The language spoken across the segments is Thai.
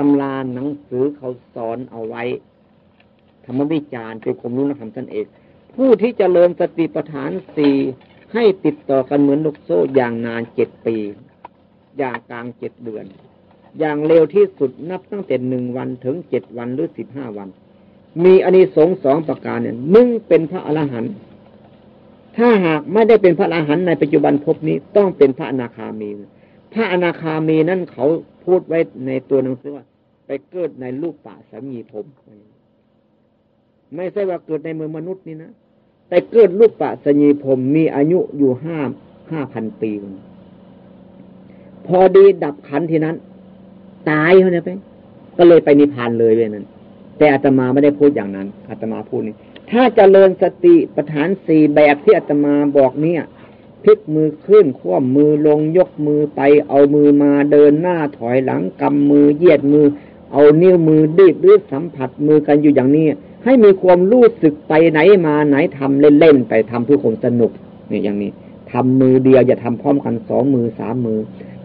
ตำราหนังสือเขาสอนเอาไว้ ธรรมวิจารณ์เป็นความรู้นักธรรมท่านเอก ผู้ที่จเจริญสติปัฏฐานสี่ให้ติดต่อกันเหมือนลูกโซ่อย่างนานเจ็ดปี อย่างกลางเจ็ดเดือน อย่างเร็วที่สุดนับตั้งแต่หนึ่งวันถึงเจ็ดวันหรือสิบห้าวัน มีอนิสงส์สองประการเนี่ยมึงเป็นพระอรหันต์ถ้าหากไม่ได้เป็นพระอรหันต์ในปัจจุบันพบนี้ต้องเป็นพระอนาคามี พระอนาคามีนั่นเขาพูดไว้ในตัวหนังสือว่า ไปเกิดในรูปป่าสามีผม ไม่ใช่ว่าเกิดในเมืองมนุษย์นี่นะแต่เกิดรูปปะสญีผมมีอายุอยู่ห้าห้าพันปี พอดีดับขันทีนั้น ตายเขาเนี่ยไปก็เลยไปนิพพานเลยเลยนั้น แต่อาตมาไม่ได้พูดอย่างนั้นอาตมาพูดนี่ถ้าจเจริญสติประฐานสี่แบบที่อาตมาบอกเนี่ยพลิกมือขึ้นคว่ำมือลงยกมือไปเอามือมาเดินหน้าถอยหลังกำมือเยียดมือ เอานิ้วมือดีดหรือสัมผัสมือกันอยู่อย่างนี้ ให้มีความรู้สึกไปไหนมาไหนทำเล่นๆไปทำเพื่อความสนุกนี่อย่างนี้ทำมือเดียวอย่าทำพร้อมกันสองมือสามมือ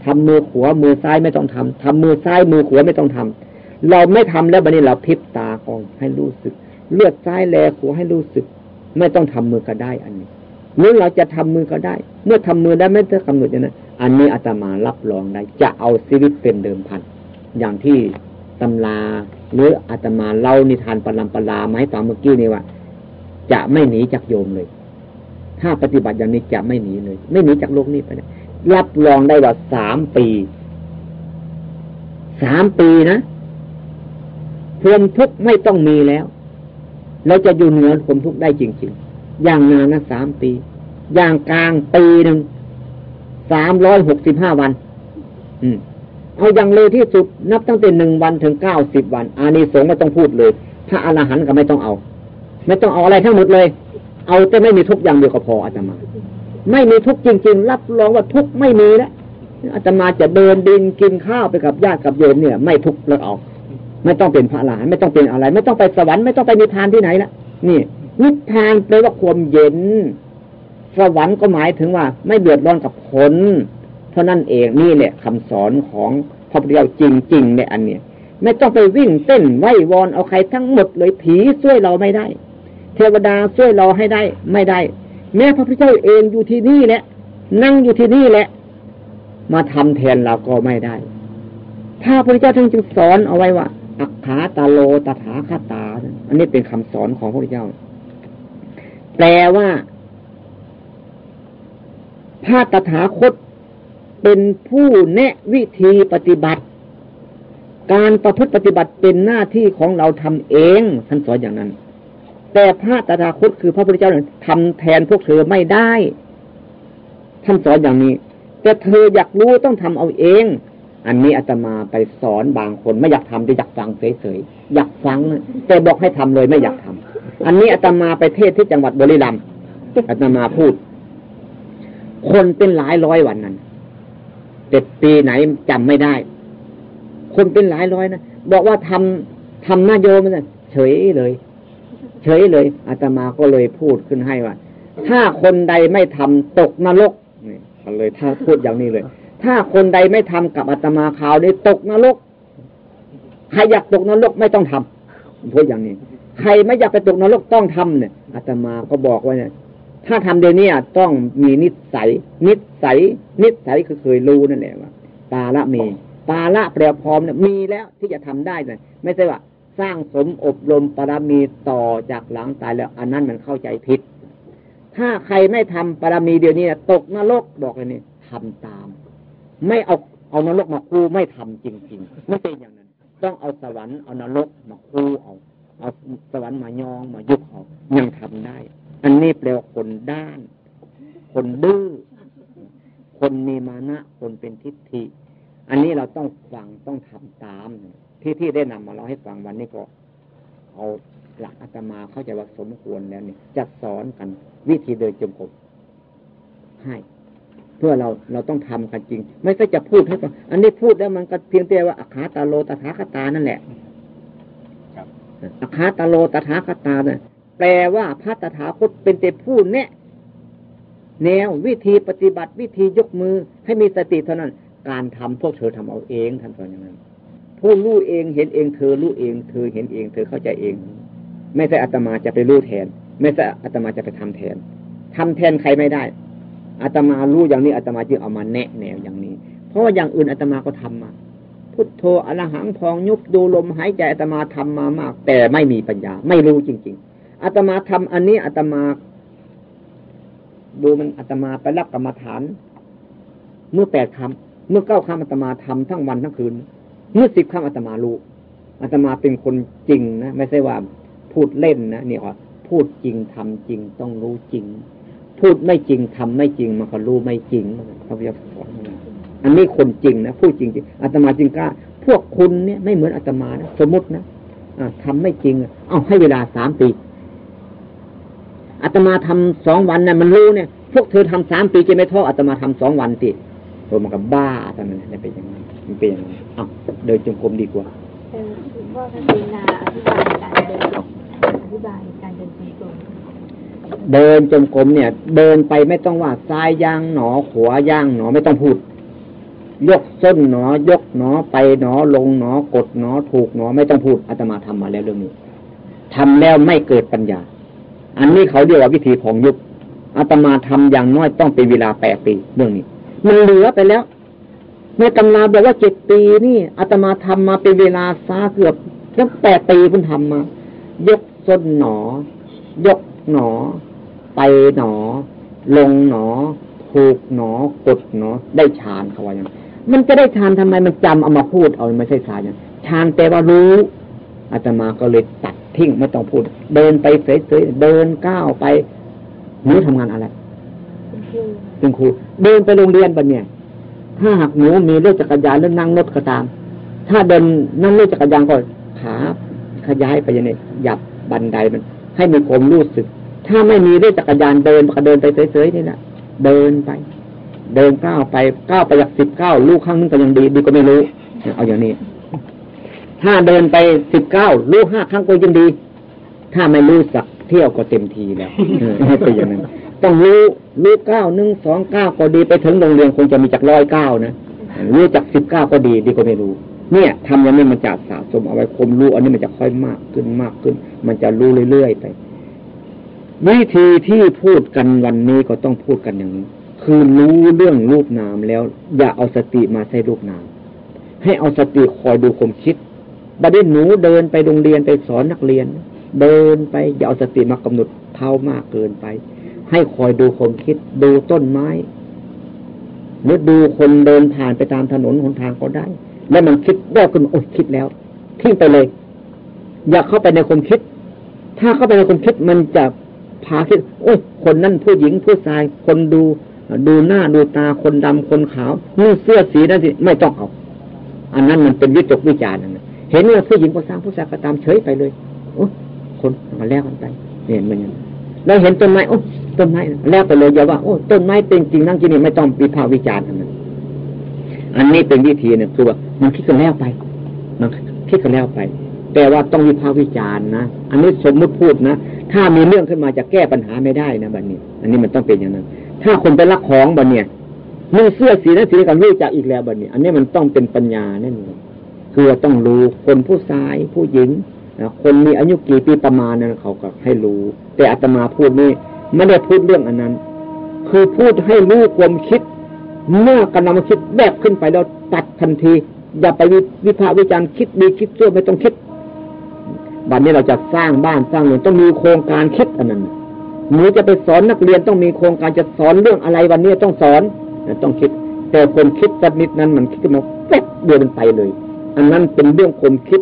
ทำมือขวามือซ้ายไม่ต้องทำทำมือซ้ายมือขวาไม่ต้องทำเราไม่ทำแล้วบัดนี้เราพิบตาคองให้รู้สึก เลือดซ้ายแลขวาให้รู้สึก ไม่ต้องทำมือก็ได้อันนี้หรือเราจะทำมือก็ได้ เมื่อทำมือได้ไม่ต้องกำหนดอย่างนั้นอันนี้อาตมารับรองได้จะเอาชีวิตเป็นเดิมพันอย่างที่ ตำราหรืออาตมาเล่านิทานปรำปลาไม้ฟังเมื่อกี้นี่ว่า จะไม่หนีจากโยมเลย ถ้าปฏิบัติอย่างนี้จะไม่หนีเลย ไม่หนีจากโลกนี้ไปเลยรับรองได้ว่าสามปีสามปีนะความทุกข์ไม่ต้องมีแล้ว เราจะอยู่เหนือความทุกข์ได้จริง ๆ อย่างนานนะสามปี อย่างกลางปีหนึ่งสามร้อยหกสิบห้าวัน อืม เอาอย่างเร็วที่สุดนับตั้งแต่หนึ่งวันถึงเก้าสิบวันอานิสงส์ไม่ต้องพูดเลยพระอรหันต์ก็ไม่ต้องเอา ไม่ต้องเอาอะไรทั้งหมดเลย เอาแต่ไม่มีทุกอย่างเดียวก็พออาตมา ไม่มีทุกจริง ๆ รับรองว่าทุกไม่มีแล้วอาตมาจะเดินดินกินข้าวไปกับญาติกับโยมเนี่ย ไม่ทุกแล้วออก ไม่ต้องเป็นพระอรหันไม่ต้องเป็นอะไร ไม่ต้องไปสวรรค์ไม่ต้องไปนิพพานที่ไหนละนี่นิพพานแปลว่าความเย็น สวรรค์ก็หมายถึงว่า ไม่เดือดร้อนกับคน ท่านั้นเองนี่แหละคำสอนของพระพุทธเจ้าจริงๆในอันเนี้ยไม่ต้องไปวิ่งเต้นไหววอนเอาใครทั้งหมดเลยผีช่วยเราไม่ได้ เทวดาช่วยเราให้ได้ไม่ได้ แม้พระพุทธเจ้าเองอยู่ที่นี่แหละ นั่งอยู่ที่นี่แหละ มาทำแทนเราก็ไม่ได้ถ้าพระพุทธเจ้าถึงจึงสอนเอาไว้ว่าอักขาตาโลตถาคตา อันนี้เป็นคำสอนของพระพุทธเจ้า แปลว่าพระตถาคต เป็นผู้แนะวิธีปฏิบัติ การประพฤติปฏิบัติเป็นหน้าที่ของเราทำเองท่านสอนอย่างนั้น แต่พระตถาคตคือพระพุทธเจ้าทำแทนพวกเธอไม่ได้ท่านสอนอย่างนี้ แต่เธออยากรู้ต้องทำเอาเอง อันนี้อาตมาไปสอนบางคนไม่อยากทำแต่อยากฟังเฉยๆอยากฟังแต่บอกให้ทำเลยไม่อยากทำอันนี้อาตมาไปเทศที่จังหวัดบุรีรัมย์อาตมาพูด คนเป็นหลายร้อยวันนั้น แต่ปีไหนจำไม่ได้ คนเป็นหลายร้อยนะบอกว่าทำทำหน้าโยมมันเฉยเลย เฉยเลยอาตมาก็เลยพูดขึ้นให้ว่า ถ้าคนใดไม่ทำตกนรกนี่เลยถ้าพูดอย่างนี้เลย ถ้าคนใดไม่ทำกับอาตมาข่าวได้ตกนรกใครอยากตกนรกไม่ต้องทำพูดอย่างนี้ ใครไม่อยากไปตกนรกต้องทำเนี่ยอาตมาก็บอกว่าเนี่ย ถ้าทำเดี๋ยวนี้ต้องมีนิสัย นิสัย นิสัยคือเคยรู้นั่นแหละว่าปาละมีปาละแปลพร้อมเนี่ยมีแล้วที่จะทำได้เลยไม่ใช่ว่า สร้างสมอบรมปรมีต่อจากหลังตายแล้ว อันนั้นมันเข้าใจผิด ถ้าใครไม่ทำปรมีเดี๋ยวนี้ตกนรกบอกเลยนี่ทำตาม ไม่เอาเอานรกมาคู่ไม่ทำจริงๆไม่เป็นอย่างนั้น ต้องเอาสวรรค์เอานรกมาคู่เอา เอาสวรรค์มายองมายุบเอายังทำได้ อันนี้แปลว่าคนด้าน คนดื้อ คนมีมานะ คนเป็นทิฏฐิ อันนี้เราต้องฟังต้องทำตาม ที่ที่ได้นำมาเราให้ฟังวันนี้ก็ เอาหลักอาตมาเข้าใจว่าสมควรแล้วเนี่ยจะสอนกันวิธีเดินจมกรมให้เพื่อเราเราต้องทำกันจริง ไม่ใช่จะพูดให้ฟังอันนี้พูดแล้วมันก็เพียงแต่ว่าอาคาตาโลตถาคตานั่นแหละอาคาตาโลตถาคตาเนี่ย แปลว่าพระตถาคตเป็นแต่ผู้แนะแนววิธีปฏิบัติวิธียกมือให้มีสติเท่านั้น การทำพวกเธอทำเอาเองท่านสอนอย่างนั้นผู้รู้เองเห็นเองเธอรู้เอง เธอเห็นเอง เธอเข้าใจเอง ไม่ใช่อาตมาจะไปรู้แทน ไม่ใช่อาตมาจะไปทำแทนทำแทนใครไม่ได้อาตมารู้อย่างนี้อาตมาจึงเอามาแนะแนวอย่างนี้ เพราะว่าอย่างอื่นอาตมาก็ทำมา พุทโธอรหังพองยุบดูลมหายใจอาตมาทำมามาก แต่ไม่มีปัญญา ไม่รู้จริงๆ อาตมาทำอันนี้อาตมา ดูมันอาตมาไปรับกรรมฐาน เมื่อแปดคำเมื่อเก้าคำอาตมาทำทั้งวันทั้งคืน เมื่อสิบคำอาตมารู้อาตมาเป็นคนจริงนะไม่ใช่ว่าพูดเล่นนะนี่ว่าพูดจริงทำจริงต้องรู้จริง พูดไม่จริงทำไม่จริงมันก็รู้ไม่จริงพระพุทธสอนอันนี้คนจริงนะพูดจริงจริงอาตมาจริงกล้าพวกคุณเนี่ยไม่เหมือนอาตมานะสมมตินะทำไม่จริง เอาให้เวลาสามปี อาตมาทำสองวันนะ่ะมันรู้เนี่ย พวกเธอทำสามปีจะไม่ท้ออาตมาทำสองวันติตัวมันก็บ้าทำไมนเป็นย่างนั้นมันเป็นย่างนั้นอ้าวเดินจงกรมดีกว่าพ่อท่านเนาอธิบายการเดินอธิบายการเดินจงกรมเดินจงกรมเนี่ย เดินไปไม่ต้องว่าซ้ายย่างหนอขวาย่างหนอไม่ต้องพูดยกส้นหนอ ยกหนอไปหนอลงหนอกดหนอถูกหนอไม่ต้องพูดอาตมาทำมาแล้วเรื่องนี้ทำแล้วไม่เกิดปัญญา อันนี้เขาเรียกว่าวิธีของยุคอาตมาทำอย่างน้อยต้องเป็นเวลาแปดปีเรื่องนี้ มันเหลือไปแล้วในตำราบอกว่าเจ็ดปีนี่อาตมาทำมาเป็นเวลาซาเกือบตั้งแปดปีคุณทำมา ยกส้นหนอ ยกหนอ ไปหนอ ลงหนอถูกหนอกดหนอ ได้ฌานเขาว่าอย่างมันจะได้ฌานทำไมมันจำเอามาพูดเอาไม่ใช่ฌานอย่างฌานแปลว่ารู้อาตมาก็เลยตัด ทิ้งไม่ต้องพูด เดินไปเฉยๆเดินก้าวไปหนูทำงานอะไรเป็นครู เดินไปโรงเรียนบันเนี่ย ถ้าหากหนูมีรถจักรยานหรือนั่งรถก็ตาม ถ้าเดินนั่งรถจักรยานก็ขาขยายไปย่างนี้หยับบันไดมัน ให้มีความรู้สึก ถ้าไม่มีรถจักรยานเดินก็เดินไปเฉยๆนี่แหละเดินไป เดินก้าวไปก้าวไปจากสิบก้าวลูกข้างนึงก็ยังดีดีก็ไม่รู้ เอาอย่างนี้ ถ้าเดินไปสิบเก้าลูกห้าครั้งก็ยังดี ถ้าไม่รู้สักเที่ยวก็เต็มทีแล้วเป็นอย่างนั้น ต้องรู้รู้เก้าหนึ่งสองเก้าก็ดีไปถึงโรงเรียนคงจะมีจากร้อยเก้านะรู้จากสิบเก้าก็ดีดีก็ไม่รู้ เนี่ยทำอย่างนี้มันจะสะสมเอาไว้คมรู้ อันนี้มันจะค่อยมากขึ้นมากขึ้น มันจะรู้เรื่อยๆไปวิธีที่พูดกันวันนี้ก็ต้องพูดกันอย่างนี้ คือรู้เรื่องรูปนามแล้ว อย่าเอาสติมาใช้รูปนาม ให้เอาสติคอยดูความคิด บัดนี้หนูเดินไปโรงเรียนไปสอนนักเรียน เดินไปอย่าเอาสติมากำหนดเท้ามากเกินไป ให้คอยดูความคิดดูต้นไม้หรือดูคนเดินผ่านไปตามถนนหนทางก็ได้ แล้วมันคิดแวบขึ้นโอ้ยคิดแล้วทิ้งไปเลย อย่าเข้าไปในความคิด ถ้าเข้าไปในความคิดมันจะพาคิด โอ้ยคนนั่นผู้หญิงผู้ชาย คนดู ดูหน้าดูตาคนดำคนขาวนุ่งเสื้อสีนั่นสิไม่ต้องเอา อันนั้นมันเป็นวิจกวิจารณ์นะ เห็นว่าผู้หญิงก็สร้างผู้ชายก็ตามเฉยไปเลยโอ้คนมาแล้วกันไปเห็นมันย่างแล้วเห็นต้นไม้โอ้ต้นไม้แล้วไปเลยอย่าว่าโอ้ต้นไม้เป็นจริงนั่งจริงนี่ไม่ต้องวิพากษ์วิจารณ์นั้นอันนี้เป็นวิธีเนี่ยคือว่ามันคิดกันแล้วไป มันคิดกันแล้วไป แต่ว่าต้องวิพากษ์วิจารณ์นะอันนี้สมมุติพูดนะถ้ามีเรื่องขึ้นมาจะแก้ปัญหาไม่ได้นะบัดนี้ อันนี้มันต้องเป็นอย่างนั้น ถ้าคนไปรักของบัดเนี่ยนุ่งเสื้อสีนั้นสีกันรู้จักอีกแล้วบัดนี้ อันนี้มันต้องเป็นปัญญาแน่นอน คือต้องรู้คนผู้ชายผู้หญิงคนมีอายุกี่ปีประมาณนั้นเขาก็ให้รู้ แต่อาตมาพูดนี่ไม่ได้พูดเรื่องอันนั้น คือพูดให้รู้ความคิด เมื่อกำลังคิดแบบขึ้นไปแล้วตัดทันที อย่าไปวิพากษ์วิจารณ์คิดดีคิดชั่วไม่ต้องคิดบัดนนี้เราจะสร้างบ้านสร้างเรือนต้องมีโครงการคิดอันนั้นหนูจะไปสอนนักเรียนต้องมีโครงการจะสอนเรื่องอะไรวันนี้ต้องสอนต้องคิด แต่คนคิดสักนิดนั้นมันคิดมาแป๊บเดียวมันไปเลย อันนั้นเป็นเรื่องความคิด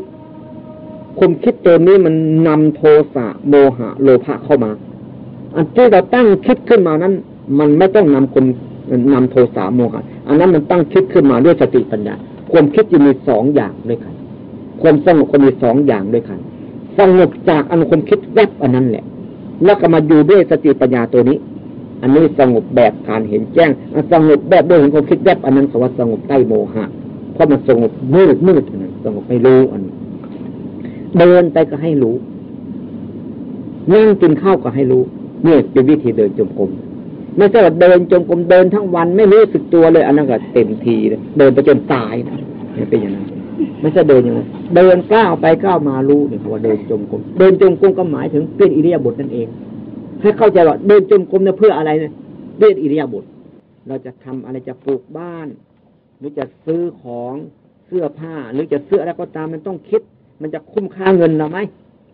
ความคิดตัวนี้มันนำโทสะโมหะ โลภะเข้ามา อันที่เราตั้งคิดขึ้นมานั้น มันไม่ต้องนำคนนำโทสะโมหะ อันนั้นมันตั้งคิดขึ้นมาด้วยสติปัญญาความคิดจะมีสองอย่างด้วยกันความสงบก็มีสองอย่างด้วยกันสงบจากอันความคิดแวบอันนั้นแหละ แล้วก็มาอยู่ด้วยสติปัญญาตัวนี้ อันนี้สงบแบบการเห็นแจ้งสงบแบบด้วยเห็นความคิดแวบอันนั้นเขาว่าสงบใต้โมหะ เพราะมันสงบมืดมืดอันนั้นสงบไม่รู้อันเดินไปก็ให้รู้นั่งกินข้าวก็ให้รู้นี่เป็นวิธีเดินจงกรมไม่ใช่ว่าเดินจงกรมเดินทั้งวัน ไม่รู้สึกตัวเลย อันนั้นก็เต็มทีเลยเดินไปจนตายนะเป็นอย่างนั้นไม่ใช่เดินอย่างนั้นเดินก้าวไปก้าวมารู้เนี่ยว่าเดินจงกรมเดินจงกรมก็หมายถึงเป็นอิริยาบถนั่นเองให้เข้าใจว่าเดินจงกรมเนี่ยเพื่ออะไรเนี่ยเดินอิริยาบถเราจะทำอะไรจะปลูกบ้าน รือจะซื้อของเสื้อผ้า หรือจะซื้ออะไรก็ตามมันต้องคิด มันจะคุ้มค่าเงินเราไหม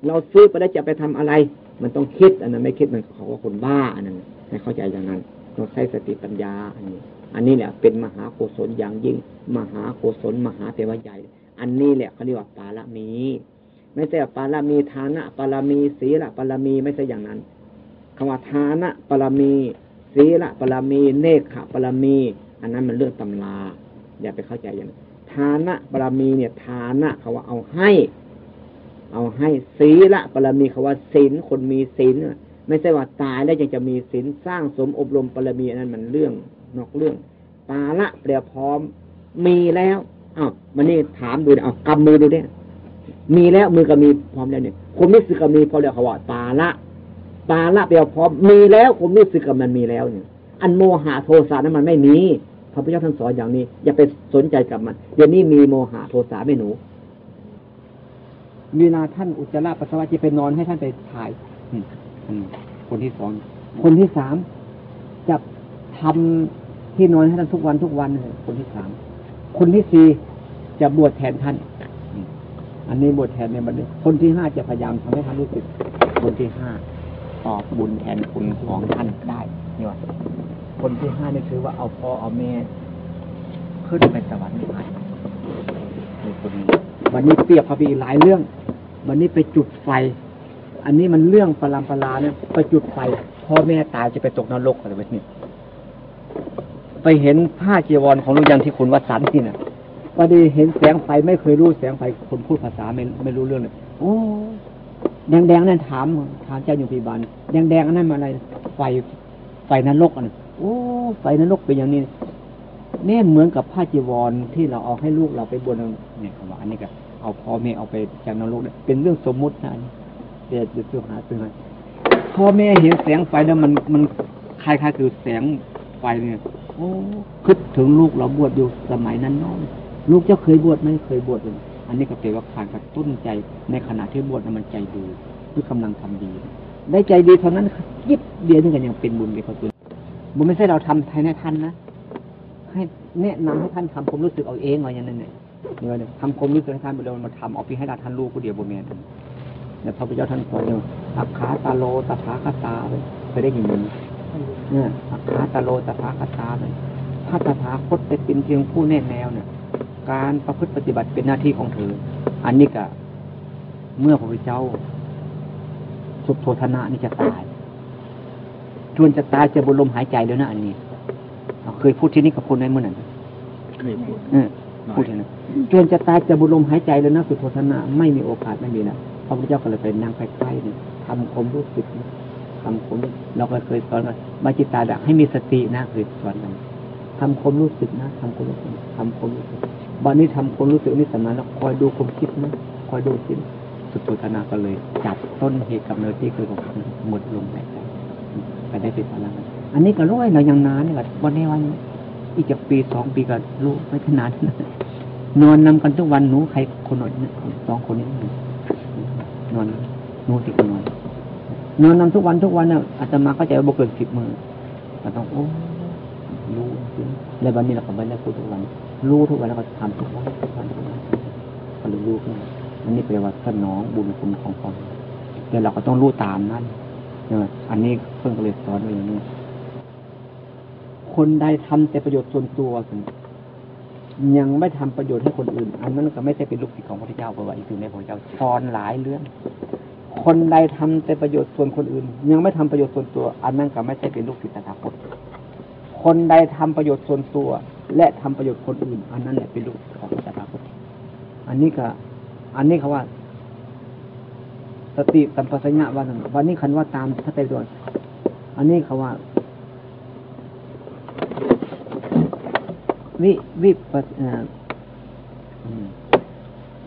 เราซื้อไปแล้วจะไปทำอะไร มันต้องคิดอันนั้นไม่คิดมันเขาว่าคนบ้าอันนั้นไม่เข้าใจอย่างนั้นต้องใช้สติปัญญาอันนี้ อันนี้แหละเป็นมหาโกศลอย่างยิ่ง มหาโกศลมหาเทวใหญ่ อันนี้แหละเขาเรียกว่าปาละมี ไม่ใช่ปาละมีฐานะปาละมีศีละปาละมีไม่ใช่อย่างนั้นคำว่าฐานะปาละมีศีละปาละมีเนคขะปาละมี อันนั้นมันเรื่องตำรา อย่าไปเข้าใจอย่างนั้นฐานะปาละมีเนี่ยฐานะเขาว่าเอาให้ เอาให้ศีละปาละมีเขาว่าศีลคนมีศีลไม่ใช่ว่าตายแล้วยังจะมีศีลสร้างสมอบรมปรมีอันนั้นมันเรื่องนอกเรื่องปาละเปรียบพร้อม มีแล้วอ้าวมันนี่ถามดูเอากำมือดูเนี่ยมีแล้วมือก็มีพร้อมแล้วเนี่ยคนรู้สึกก็มีพร้อมแล้วเขาว่าปาละปาละเปรียบพร้อมมีแล้วผมรู้สึกกับมันมีแล้วเนี่ยอันโมหะโทสะนั้นมันไม่มี ระพุทธเจ้าท่านสอนอย่างนี้ อย่าไปสนใจกับมันเดี๋ยวนี้มีโมหะโทสะไม่หนูเวลาท่านอุจจาระปัสสาวะจะไปนอนให้ท่านไปถ่ายคนที่สองคนที่สามจะทำที่นอนให้ท่านทุกวันทุกวันเลยคนที่สามคนที่สี่จะบวชแทนท่าน อันนี้บวชแทนในบัดนี้คนที่ห้าจะพยายามทำให้ท่านรู้สึกคนที่ห้าตอบบุญแทนคุณของท่านได้นี่ว่า คนที่ห้านี่คือว่าเอาพ่อเอาแม่ขึ้นไปสวรรค์นิพพานในคนนี้วันนี้เปรียบพอดีหลายเรื่อง วันนี้ไปจุดไฟ อันนี้มันเรื่องปรามปราเนี่ยไปจุดไฟพ่อแม่ตายจะไปตกนรกอะไรแบบนี้ไปเห็นผ้าจีวรของลุงยันที่คุณวัดสันที่น่ะพอดีเห็นแสงไฟไม่เคยรู้แสงไฟคนพูดภาษาไม่ไม่รู้เรื่องเลยโอ้แดงแดงนั่นถามถามเจ้าอยู่พิบาลแดงแดงอันนั้นมาอะไรไฟไฟนรกอันนั้น โอ้ไฟนรกเป็นอย่างนี้เนี่ยเหมือนกับผ้าจีวรที่เราเอาให้ลูกเราไปบนเนี่ยคำว่าอันนี้ก็เอาพ่อแม่เอาไปจากนรกเนี่ยเป็นเรื่องสมมุตินะเดี๋ยวจะหาตัวไหนพ่อแม่เห็นแสงไฟแล้วมันมันคล้ายๆคือแสงไฟเนี่ยโอ้คิดถึงลูกเราบวชอยู่สมัยนั้นน้องลูกเจ้าเคยบวชไหมเคยบวชเลยอันนี้ก็เป็นว่าการกระตุ้นใจในขณะที่บวชมันใจดีคือกำลังทำดี ได้ใจดีเท่านั้นยิบเดียวนี่กันยังเป็นบุญเป็นกุศล บุญไม่ใช่เราทำแทนให้ท่านนะให้แนะนำให้ท่านทำผมรู้สึกเอาเองอะไรอย่างนั้นเนี่ยเนี่ยทำความรู้สึกให้ท่านไปเลยมาทำเอาพี่ให้ท่านรู้ผู้เดียวบุญเมียนเนี่ยพระพุทธเจ้าท่านสอนเนี่ยสักขาตาโลตถาคตาเลยเคยได้ยินไหมเนี่ยสักขาตาโลตถาคตาเลยพระตถาคตเป็นเพียงผู้แน่แนวเนี่ย การประพฤติปฏิบัติเป็นหน้าที่ของเธอ อันนี้ก็เมื่อพระพุทธเจ้าสุโธธนะนี่จะตาย ชวนจะตายจะบนลมหายใจแล้วนะอันนี้เคยพูดที่นี่กับคนในเมื่อนั้นเคยพูดพูดที่นั่นจวนจะตายจะบุลมหายใจแล้วนะสุโธธนะไม่มีโอกาสไม่มีนะพระพุทธเจ้าก็เลยไปนั่งใกล้ๆนี่ทำความรู้สึกทำความเราก็เคยสอนกันมาจิตตาดักให้มีสตินะคือสอนกันทำความรู้สึกนะทำความรู้สึกทำความรู้สึกวันนี้ทำความรู้สึกนี่สำคัญแล้วคอยดูความคิดนะคอยดูสิสุโธธนะก็เลย จับต้นเหตุกำเนิดที่เคยบอกหมดลมหายใจ ไปได้ติดพลังอันนี้ก็ร้อเรายังนานนี่ก็วันนี้วันอีกจะปีสองปีก็รู้ไม่ขนาดนอนนำกันทุกวันหนูใครคนหน่อยสองคนนี้นอนหนูติดนอนนอนนำทุกวันทุกวันเนี่ยอาตมาก็จะบกเกินสิบมือเราต้องโอ้รู้แล้ววันนี้เราก็ไม่ได้พูดทุกวัน รู้ทุกวันแล้วก็ทำทุกวันทุกวันทุกวันก็รู้ขึ้นอันนี้แปลว่าสนองบุญคุณของตนแต่เราก็ต้องรู้ตามนั่น เนี่ยอันนี้เพิ่งก็เลยสอนไว้อย่างนี้ คนใดทำแต่ประโยชน์ส่วนตัวยังไม่ทำประโยชน์ให้คนอื่น อันนั้นก็ไม่ใช่เป็นลูกศิษย์ของพระเจ้าเพราะว่าอีกถึงในพระเจ้าสอนหลายเรื่อง คนใดทำแต่ประโยชน์ส่วนคนอื่น ยังไม่ทำประโยชน์ส่วนตัว อันนั้นก็ไม่ใช่เป็นลูกศิษย์ตถาคตคนใดทำประโยชน์ส่วนตัว และทำประโยชน์คนอื่น อันนั้นแหละเป็นลูกของตถาคตอันนี้ก็ อันนี้เขาว่า สติสัมปชัญญะวันหนึ่งวันนี้คันว่าตามพระไตรปิฎกอันนี้เขาว่า วิวิป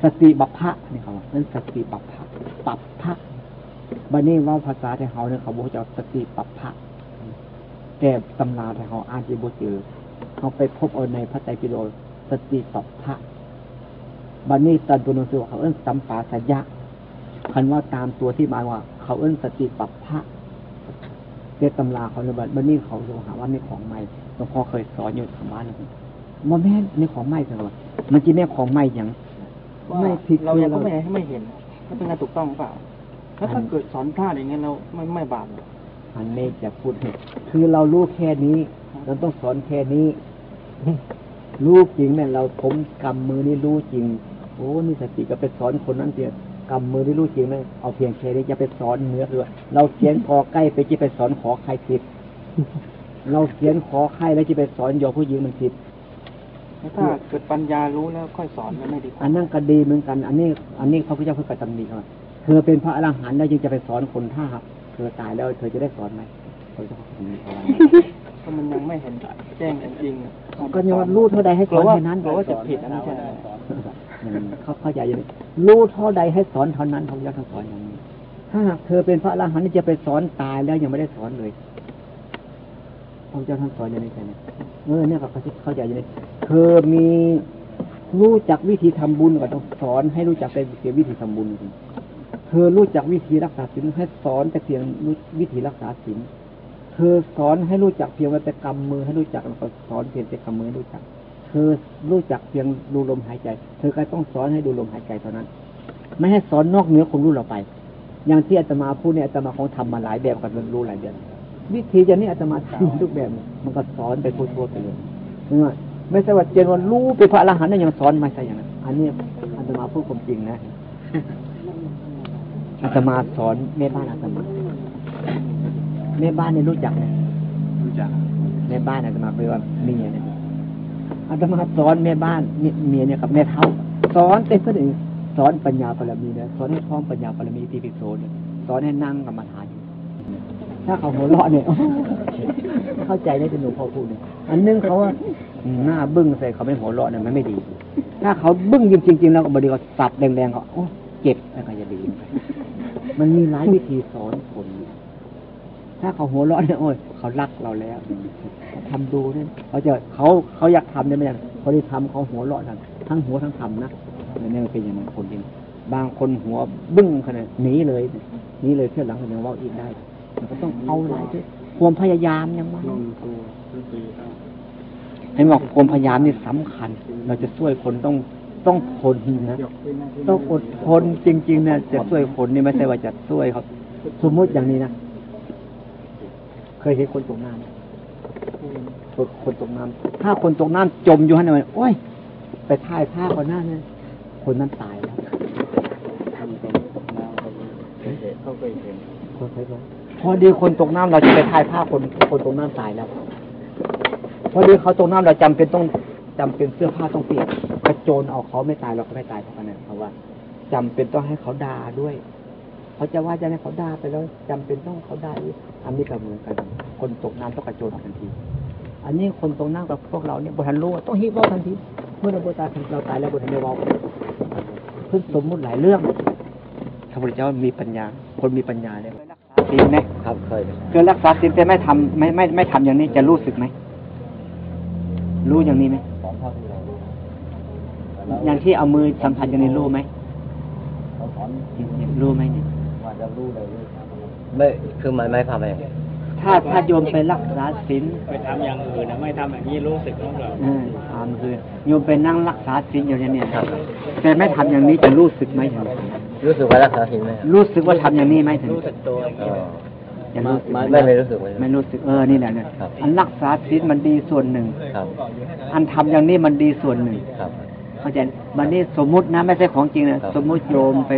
สติบัพพะนี่เขาว่านั่นสติบัพพะปัพพะบันนี้ว่าภาษาไทยเขาเนี่ยเขาบอกจะสติปัพพะแต่ตำราไทยเขาอ่านจีบเจอเขาไปพบเอาในพระไตรปิฎกสติปัพพะบันนี้ตอนตัวหนังสือเขาเอิ้นสัมปาสัญญะ คันว่าตามตัวที่หมายว่า เขาเอิ้นสติปัปพะเรียกตำราเขาในบัดบันนี้เขาจะหาว่านี่ของใหม่หลวงพ่อเคยสอนอยู่ธรรมะนะโมแม่นนี่ของใหม่ตลอดมันจีแม่ของใหม่อย่างไม่ผิดเรายังคือเราก็ไม่ให้ไม่เห็นถ้าเป็นงานถูกต้องหรือเปล่าแล้วถ้าเกิดสอนพลาดอย่างเงี้ยเราไม่ไม่บาปเหรออันนี้จะพูดให้คือเรารู้แค่นี้เราต้องสอนแค่นี้รู้จริงเนี่ยเราผมกำมือนี่รู้จริง โอ้นี่สติก็ไปสอนคนนั้นเดียว กำมือนี่รู้จริงไหมเอาเพียงแค่นี้จะไปสอนเหนือเลยเราเขียนคอใกล้ไปจะไปสอนขอใครผิด เราเขียนขอใครแล้วจะไปสอนโยผู้หญิงมันผิดแล้วถ้าเกิดปัญญารู้แล้วค่อยสอนก็ไม่ดีกว่าอันนั้นก็ดีเหมือนกัน อันนี้ อันนี้พระพุทธเจ้าเพื่อกระตำหนิว่าเธอเป็นพระอรหันต์แล้วยังจะไปสอนคนถ้าหากเธอตายแล้ว เธอจะได้สอนไหมพระพุทธเจ้าก็ตำหนิเขาไว้ก็มันยังไม่เห็นแจ้งจริงๆอะก็ยังว่ารู้เท่าใดให้สกลัอวนว่าเท่านั้นกลัวว่าจะผิดอันนี้ใช่ไหม อย่างนั้เขาเข้าใจอย่างนี้รู้เท่าใดให้สอนเท่านั้นพระพุทธเจ้าสอนอย่างนี้ ถ้าหากเธอเป็นพระอรหันต์จะไปสอนตายแล้วยังไม่ได้สอนเลยพระเจ้าท่านสอนอย่างนี้ใช่ไหมเออเนี่ยก็เขาเข้าใจอย่างนี้เธอมีรู้จักวิธีทำบุญก็ต้องสอนให้รู้จักแต่เพียวิธีทำบุญเธอรู้จักวิธีรักษาศีลให้สอนแต่เพียงวิธีรักษาศีลเธอสอนให้รู้จักเพียงว่าแต่กำมือให้รู้จักแล้วก็สอนเพียงแต่กำมือให้รู้จัก เธอรู้จักเพียงดูลมหายใจ เธอก็ต้องสอนให้ดูลมหายใจเท่านั้น ไม่ให้สอนนอกเหนือความรู้เราไป อย่างที่อาตมาพูดเนี่ยอาตมาของทำมาหลายแบบกันมันรู้หลายแบบวิธีจะนี่อาตมาทำทุกแบบเนี่ยมันก็สอนไปทั่วๆไปเลยไม่ว่าไม่ใช่ว่าเจนวันรู้เป็นพระอรหันต์เนี่ยยังสอนไม่ใช่อย่างนั้นอันนี้อาตมาพูดความจริงนะอาตมาสอนแม่บ้านอาตมาแม่บ้านเนี่ยรู้จักไหมรู้จักแม่บ้านอาตมาไปว่าเมียเนี่ย อาตมาสอนแม่บ้านเมียเมียเนี่ยกับแม่เท่าสอนเต็มก็เลยสอนปัญญาปรมีเนี่ยสอนให้ท้องปัญญาปรมีปีปิโสเนี่ยสอนให้นั่งกรรมฐานอยู่ถ้าเขาหัวเราะเนี่ยเข้าใจได้เป็นหนูพ่อพูดเนี่ยอันนึงเขาว่าหน้าบึ้งใส่เขาไม่หัวเราะเนี่ยมันไม่ดี ถ้าเขาบึ้งจริงๆแล้วก็บดีเขาสับแดงๆเขาโอ้เจ็บแล้วก็จะดี มันมีหลายวิธีสอนคนถ้าเขาหัวเราะเนี่ยโอ้ย เขารักเราแล้วทำดูเนี่ยเขาจะเขาเขาอยากทำเนี่ยไม่อยากพอได้ทำเขาหัวเราะทั้งทั้งหัวทั้งทำนะเนี่ยมันเป็นอย่างนั้นคนจริงบางคนหัวบึ้งขนาดหนีเลยหนีเลยเที่ยวหลังยังว่าอีกได้มันก็ต้องเอาหลายด้วยความพยายามยังมาให้บอกความพยายามนี่สำคัญ เราจะช่วยคนต้องต้องทนนะต้องอดทนจริงๆเนี่ยจะช่วยคนนี่ไม่ใช่ว่าจะช่วยเขาสมมติอย่างนี้นะ เคยเห็นคนตกน้ำไหมคนคนตกน้ำถ้าคนตกน้ำจมอยู่ฮะเนี่ยโอ้ย ไปถ่ายภาพก่อนหน้าเนี่ยคนนั้นตายแล้วเขาเคยเห็นคนเคยบอกพอดีคนตกน้ำเราจะไปถ่ายภาพคนคนตกน้ำตายแล้วพอดีเขาตกน้ำเราจำเป็นต้องจำเป็นเสื้อผ้าต้องเปลี่ยนกระโจนเอาเขาไม่ตายเราก็ไม่ตายเพราะนั้นเพราะว่าจำเป็นต้องให้เขาด่าด้วย เขาจะว่าจะให้เขาด่าไปแล้วจำเป็นต้องเขาด่าด้วยอันนี้ก็เหมือนกัน คนตกน้ำต้องกระโจนออกทันที อันนี้คนตกน้ำกับพวกเราเนี่ยบทันรู้ว่าต้องฮิบเว่าทันทีเมื่อเราบตายเราตายแล้วบทันได้เว่าเพิ่งสมมุติหลายเรื่องพระพุทธเจ้ามีปัญญา คนมีปัญญาเนี่ยศีลไหมครับเคยเกินรักษาศีลแต่ไม่ทำไม่ไม่ไม่ทำอย่างนี้จะรู้สึกไหมรู้อย่างนี้ไหมของเท่าที่เรารู้อย่างที่เอามือสัมผัสอย่างนี้รู้ไหมเขาสอนรู้ไหมเนี่ยว่า จะรู้ได้เลยไม่คือมันไม่ทำอะไรถ้าถ้าโยมไปรักษาศีลไปทำอย่างอื่นนะไม่ทำอย่างนี้รู้สึกของเราเออถามคือโยมไปนั่งรักษาศีลอยู่เนี่ยเนี่ยแต่ไม่ทำอย่างนี้จะรู้สึกไหมถึงรู้สึกว่ารักษาศีลไหมครับรู้สึกว่าทำอย่างนี้ไหมถึงรู้สึกตัวอ๋อจะรู้สึกไม่ไหมไม่ไม่รู้สึกเลยไม่รู้สึกเออนี่แหละเนี่ยครับอันรักษาศีลมันดีส่วนหนึ่งครับอันทำอย่างนี้มันดีส่วนหนึ่งครับเข้าใจบันนี้สมมุตินะไม่ใช่ของจริงนะครับสมมุติโยมไป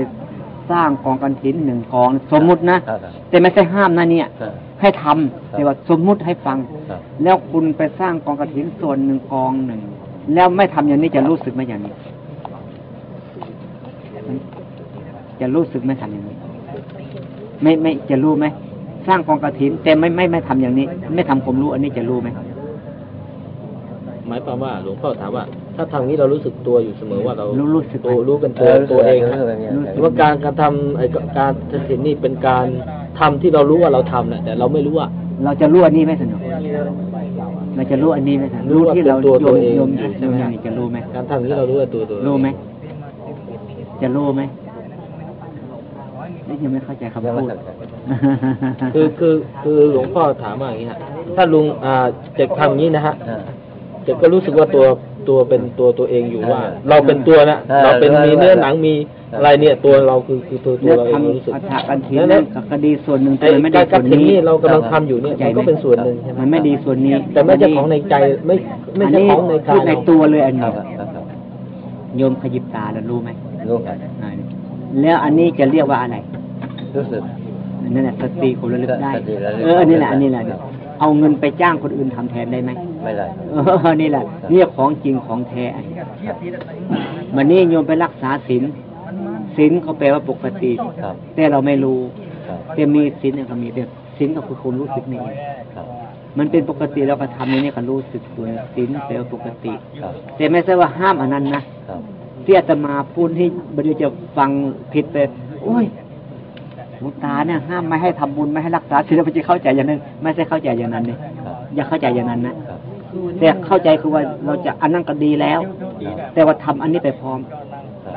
สร้างกองกันถินหนึ่งกอง สมมุตินะครับแต่ไม่ใช่ห้ามนะเนี่ยครับให้ทำแต่ว่าสมมุติให้ฟังครับแล้วคุณไปสร้างกองกระถินส่วนหนึ่งกองหนึ่ง แล้วไม่ทำอย่างนี้จะรู้สึกไหมอย่างนี้ จะรู้สึกไหมทำอย่างนี้ ไม่ไม่จะรู้ไหมสร้างกองกระถินแต่ไม่ไม่ไม่ทำอย่างนี้ ไม่ทำผมรู้อันนี้จะรู้ไหมหมายความว่าหลวงพ่อถามว่า ถ้าทางนี้เรารู้สึกตัวอยู่เสมอว่าเรารู้รู้สึกไหมตัวรู้กันเอตัวอรู้สึกตัวเองรู้นะสึกแบบนี้รู้สึกว่าการการทำไอ้การกฐินนี่เป็นการทำที่เรารู้ว่าเราทำน่ะแต่เราไม่รู้ว่า เราจะรู้อันนี้ไหมสนุกเราจะรู้อันนี้ไหมสนุกรู้รู้ว่าที่เราเป็นตัวโยตัวมเองโยมโยมอย่างนี้จะรู้ไหมการทำอย่างนี้เรารู้ว่าตัวตัวรู้ไหมจะรู้ไหมนี่ยังไม่เข้าใจคำยังไม่พูดเข้าใจคือคือคือหลวงพ่อถามมาอย่างนี้ฮะถ้าลุงอ่าจะทำอย่างนี้นะฮะอ่าจะก็รู้สึกว่าตัว ตัวเป็นตัวตัวเองอยู่ว่าเออเราเป็นตัวนะเออเราเป็นเออมีเนื้อเออหนังมีเออออะไรเนี่ยตัวเราคือคือตัวตัวแล้วเราเองทเรารู้สึกำอัฐกันทีแล้วนั่นกับคดีส่วนหนึ่งไอ้แต่มันไม่ได้การส่กาวนรถินนี้นี่เรากำลังทำอยู่เนี่ยมันก็เป็นส่วนหนึ่งใช่ไหมมันไม่ดีส่วนนี้ แต่ไม่ใช่ของในใจไม่ไม่ใช่ของในกาพูยดในตัวเลยอันครันี้บครับครับโยมขยิบตาแล้วรู้ไหมรู้ครับอ่าแล้วอันนี้จะเรียกว่าอะไรรู้สึกนั่นแหละสติคนระลึกได้สติระลึกเอออันนี้แหละอันนี้แหละเอาเงินไปจ้างคนอื่นทำแทนได้ไหม ไม่ได้เออนี่แหละเรียกของจริงของแท้อันนี้มันนี่โยมไปรักษาศีลศีลเขาแปลว่าปกติครับแต่เราไม่รู้ครับแต่มีศีลเนี่ยก็มีแต่ศีลก็คือความรู้สึกนี่ครับมันเป็นปกติเราก็ทำอย่างนี้ก็รู้สึกตัวศีลแปลว่าปกติครับแต่ไม่ใช่ว่าห้ามอันนั้นนะครับที่อาตมาพูดที่บริจะฟังผิดไปโอ้ยหลวงตาเนี่ยห้ามไม่ให้ทำบุญไม่ให้รักษาศีลเราจะเข้าใจอย่างนั้น ไม่ใช่เข้าใจอย่างนั้นเนี่ยครับอย่าเข้าใจอย่างนั้นนะ ครับแต่เข้าใจคือว่าเราจะอันนั้นก็ดีแล้วครับแต่ว่าทำอันนี้ไปพร้อมครับ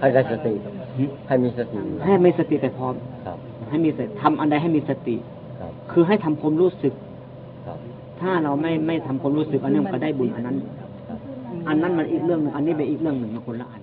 ให้ได้สติหึให้มีสติให้มีสติไปพร้อมครับให้มีสติทำอันใดให้มีสติครับคือให้ทำความรู้สึกครับถ้าเราไม่ไม่ทำความรู้สึกอันนั้นมันก็ได้บุญอันนั้น อันนั้นมันอีกเรื่องหนึ่งอันนี้เป็นอีกเรื่องหนึ่งมันคนละอัน